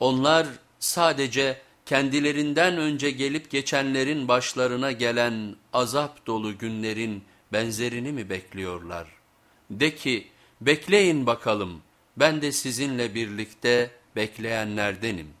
Onlar sadece kendilerinden önce gelip geçenlerin başlarına gelen azap dolu günlerin benzerini mi bekliyorlar? De ki bekleyin bakalım ben de sizinle birlikte bekleyenlerdenim.